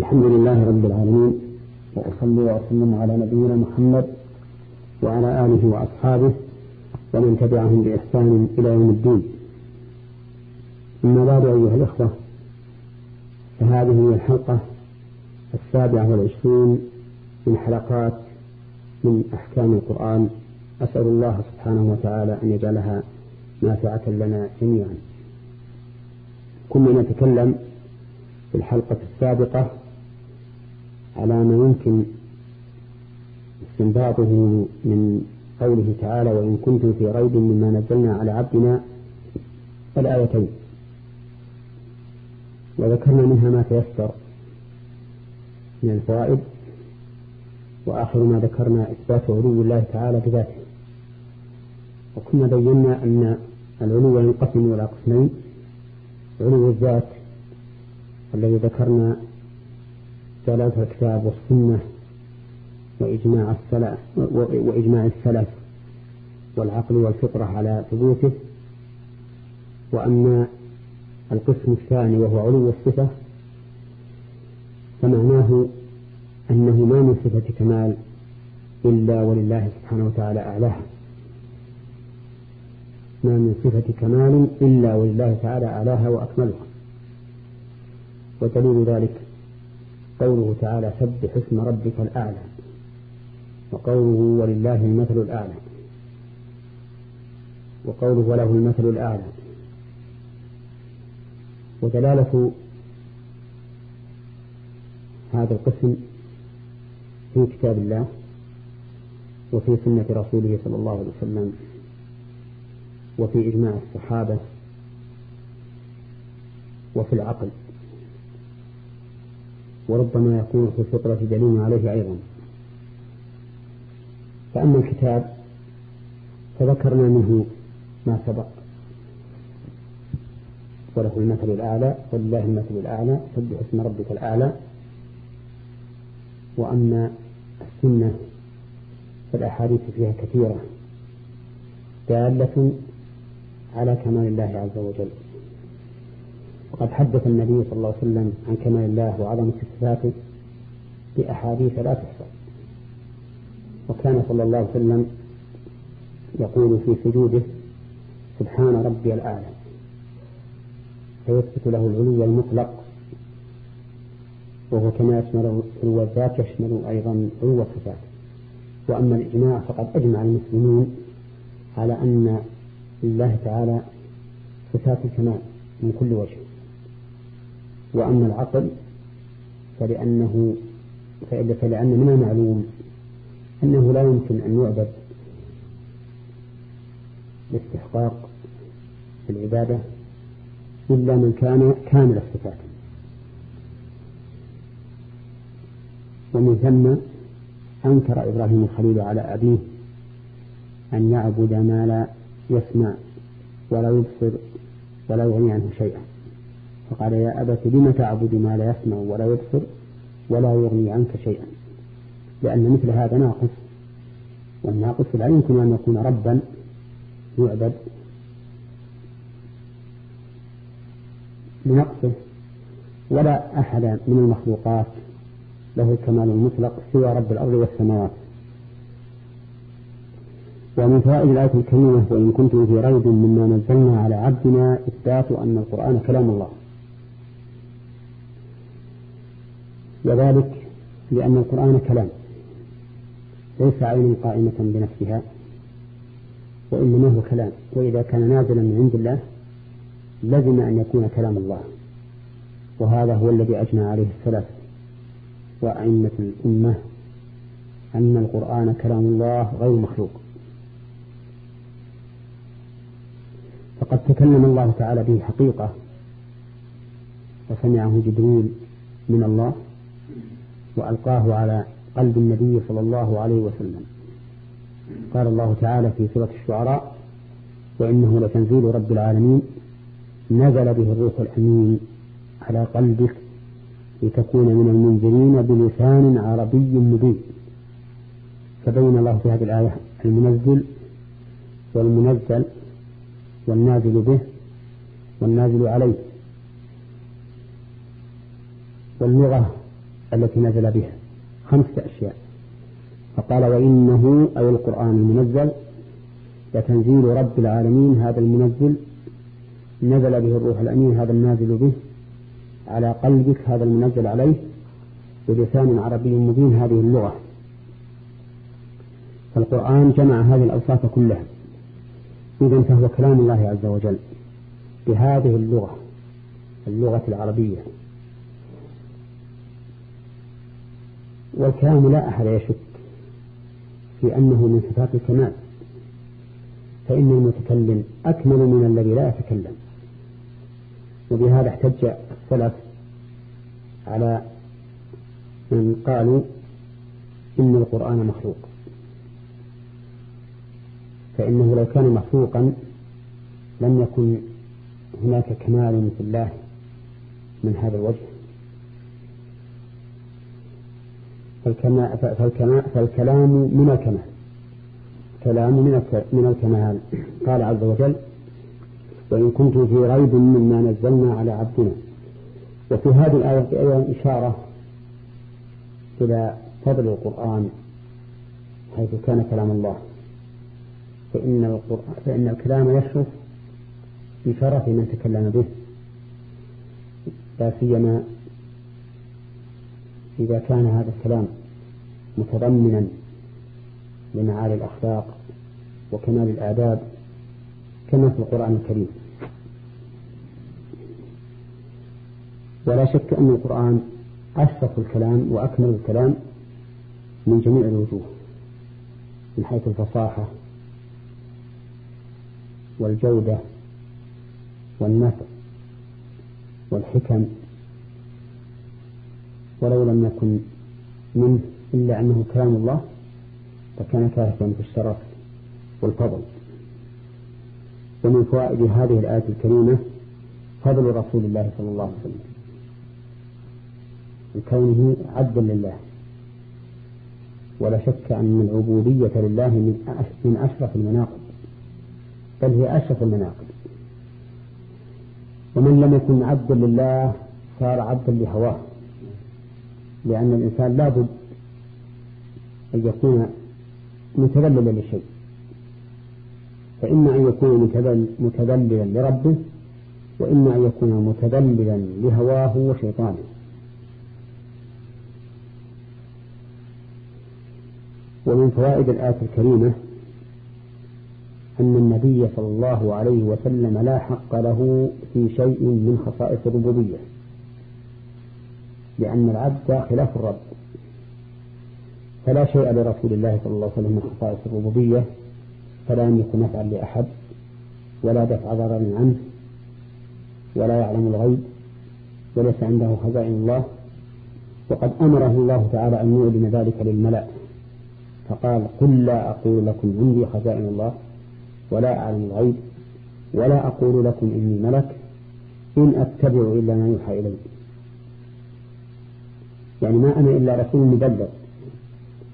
الحمد لله رب العالمين وأصلي وأسلم على نبينا محمد وعلى آله وأصحابه ومن تبعهم بإحسان إلى يوم الدين. أما بعد أيها الإخوة فهذه هي الحلقة السابعة والعشرون من حلقات من أحكام القرآن. أسأل الله سبحانه وتعالى أن يجعلها نافعة لنا جميعا. كنا نتكلم في الحلقة السابقة على ما يمكن استنباطه من قوله تعالى وإن كنتم في ريب مما نزلنا على عبدنا الآيتين. وذكرنا منها ما تيسر من الفوائد وآخر ما ذكرنا إثبات علو الله تعالى بذاته. وكنا بينا أن العلو ينقسم إلى قسمين علو الذات الذي ذكرنا دلالة الكتاب والسنة وإجماع السلف وإجماع السلف والعقل والفطرة على ثبوته. وأما القسم الثاني وهو علو الصفة فمعناه أنه ما من صفة كمال إلا ولله سبحانه وتعالى أعلاها. ما من صفة كمال إلا ولله تعالى أعلاها وأكملها. ودليل ذلك قوله تعالى سبح اسم ربك الأعلى وقوله ولله المثل الأعلى وقوله وله المثل الأعلى ودلالة هذا القسم في كتاب الله وفي سنة رسوله صلى الله عليه وسلم وفي إجماع الصحابة وفي العقل. وربما يكون في الفطرة دليل عليه أيضا. فأما الكتاب فذكرنا منه ما سبق. وله المثل الأعلى ولله المثل الأعلى سبح اسم ربك الأعلى. وأما السنة فالأحاديث فيها كثيرة دالة على كمال الله عز وجل. وقد حدث النبي صلى الله عليه وسلم عن كمال الله وعظمة صفاته بأحاديث لا تحصى. وكان صلى الله عليه وسلم يقول في سجوده سبحان ربي الأعلى. فيثبت له العلو المطلق وهو كما يشمل علو الذات يشمل أيضا علو الصفات وأما الإجماع فقد أجمع المسلمون على أن لله تعالى صفات الكمال من كل وجه. وأما العقل فلأنه فلأن من المعلوم أنه لا يمكن أن يعبد باستحقاق العبادة إلا من كان كامل الصفات ومن ثم أنكر إبراهيم الخليل على أبيه أن يعبد ما لا يسمع ولا يبصر ولا يغني عنه شيئا. فقال يا أبت لم تعبد ما لا يسمع ولا يبصر ولا يغني عنك شيئا؟ لأن مثل هذا ناقص. والناقص لا يمكن أن يكون ربا يعبد. لنقصه ولا أحد من المخلوقات له الكمال المطلق سوى رب الأرض والسماوات. ومن فوائد الآية الكريمة وإن كنتم في ريب مما نزلنا على عبدنا إثبات أن القرآن كلام الله. وذلك لأن القرآن كلام ليس عين قائمة بنفسها وإنما هو كلام وإذا كان نازلا من عند الله لزم أن يكون كلام الله وهذا هو الذي أجمع عليه السلف وأئمة الأمة أن القرآن كلام الله غير مخلوق. فقد تكلم الله تعالى به حقيقة وسمعه جبريل من الله وألقاه على قلب النبي صلى الله عليه وسلم. قال الله تعالى في سورة الشعراء وإنه لتنزيل رب العالمين نزل به الروح الأمين على قلبك لتكون من المنذرين بلسان عربي مبين. فبين الله في هذه الآية المنزل والمنزل والنازل به والنازل عليه. واللغة التي نزل بها. خمسة أشياء. فقال وإنه أي القرآن المنزل لتنزيل رب العالمين هذا المنزل نزل به الروح الأمين هذا النازل به على قلبك هذا المنزل عليه بلسان عربي مبين هذه اللغة. فالقرآن جمع هذه الأوصاف كلها. إذا فهو كلام الله عز وجل بهذه اللغة اللغة العربية. والكلام لا أحد يشك في أنه من صفات الكمال فإن المتكلم أكمل من الذي لا يتكلم. وبهذا احتج السلف على من قالوا إن القرآن مخلوق. فإنه لو كان مخلوقا لم يكن هناك كمال في الله من هذا الوجه. فالكلام, فالكلام من الكمال. كلام من الكمال. قال عز وجل وإن كنتم في ريب مما نزلنا على عبدنا. وفي هذه الآية أيضا إشارة إلى فضل القرآن حيث كان كلام الله. فإن القرآن فإن الكلام يشرف بشرف من تكلم به لا سيما إذا كان هذا الكلام متضمنا لمعالي الأخلاق وكمال الآداب كما في القرآن الكريم. ولا شك أن القرآن أشرف الكلام وأكمل الكلام من جميع الوجوه من حيث الفصاحة والجودة والنفع والحكم ولو لم يكن منه إلا أنه كلام الله فكان كافيا في الشرف والفضل. ومن فوائد هذه الآية الكريمة فضل رسول الله صلى الله عليه وسلم لكونه عبدا لله. ولا شك أن العبودية لله من أشرف المناقب بل هي أشرف المناقب. ومن لم يكن عبدا لله صار عبدا لهواه. لأن الإنسان لابد أن يكون متذللا لشيء فإما أن يكون متذللا لربه وإما أن يكون متذللا لهواه وشيطانه. ومن فوائد الآية الكريمة أن النبي صلى الله عليه وسلم لا حق له في شيء من خصائص الربوبية. لأن العبد خلاف الرب. فلا شيء لرسول الله صلى الله عليه وسلم من خصائص الربوبية فلا يملك نفعا لأحد ولا دفع ضرر عنه ولا يعلم الغيب وليس عنده خزائن الله. وقد أمره الله تعالى أن يعلن ذلك للملأ. فقال قل لا أقول لكم عندي خزائن الله ولا أعلم الغيب ولا أقول لكم إني ملك إن أتبع إلا ما يوحى إلي. يعني ما أنا إلا رسول مبلغ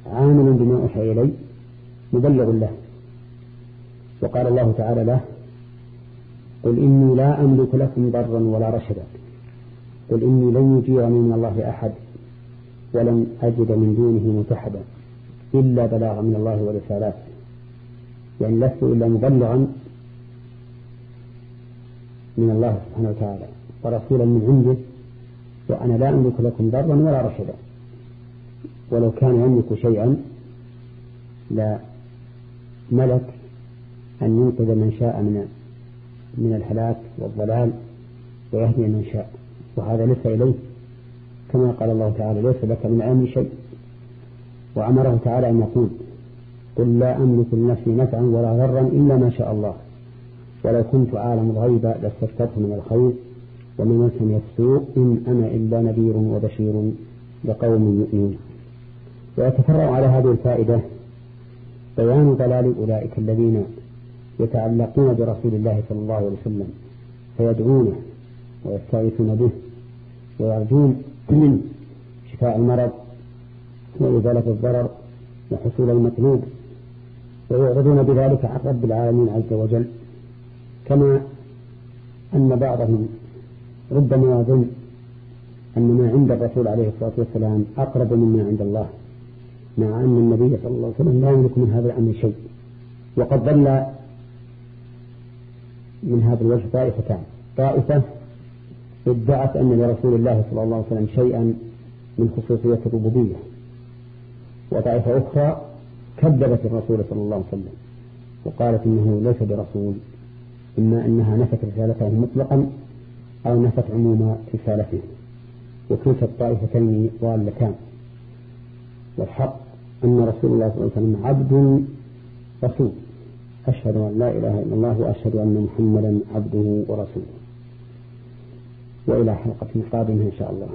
عامل بما أوحي إلي مبلغ له. وقال الله تعالى له قل إني لا أملك لكم ضرا ولا رشدا. قل إني لن يجيرني من الله أحد ولن أجد من دونه متحدا إلا بلاغا من الله ورسالاته. يعني لست إلا مبلغا من الله سبحانه وتعالى ورسولا من عنده. وأنا لا أملك لكم ضرا ولا رشدا. ولو كان يملك شيئا لا ملك أن ينقذ من شاء من من الهلاك والضلال ويهدي من شاء. وهذا ليس إليه. كما قال الله تعالى ليس لك من علم شيء. وأمره تعالى أن يقول قل لا أملك لنفسي نفعا ولا ضرا إلا ما شاء الله. ولو كنت أعلم الغيب لاستكثرت من الخير. ومن مسني السوء إن أنا إلا نذير وبشير لقوم يؤمنون. ويتفرع على هذه الفائدة بيان ضلال أولئك الذين يتعلقون برسول الله صلى الله عليه وسلم فيدعونه ويستغيثون به ويرجون منه شفاء المرض وإزالة الضرر وحصول المطلوب ويعرضون بذلك عن رب العالمين عز وجل كما أن بعضهم ربما يظن أن ما عند الرسول عليه الصلاة والسلام أقرب مما عند الله مع أن النبي صلى الله عليه وسلم لا يملك من هذا الأمر شيء. وقد ضل من هذا الوجه طائفتان. طائفة ادعت أن لرسول الله صلى الله عليه وسلم شيئا من خصوصية الربوبية. وطائفة أخرى كذبت الرسول صلى الله عليه وسلم وقالت إنه ليس برسول إما أنها نفت رسالته مطلقا أو نفت عموم رسالته وكلتا الطائفتين ضالتان. والحق أن رسول الله صلى الله عليه وسلم عبد رسول. أشهد أن لا إله إلا الله وأشهد أن محمدا عبده ورسوله. وإلى حلقة قادمة إن شاء الله.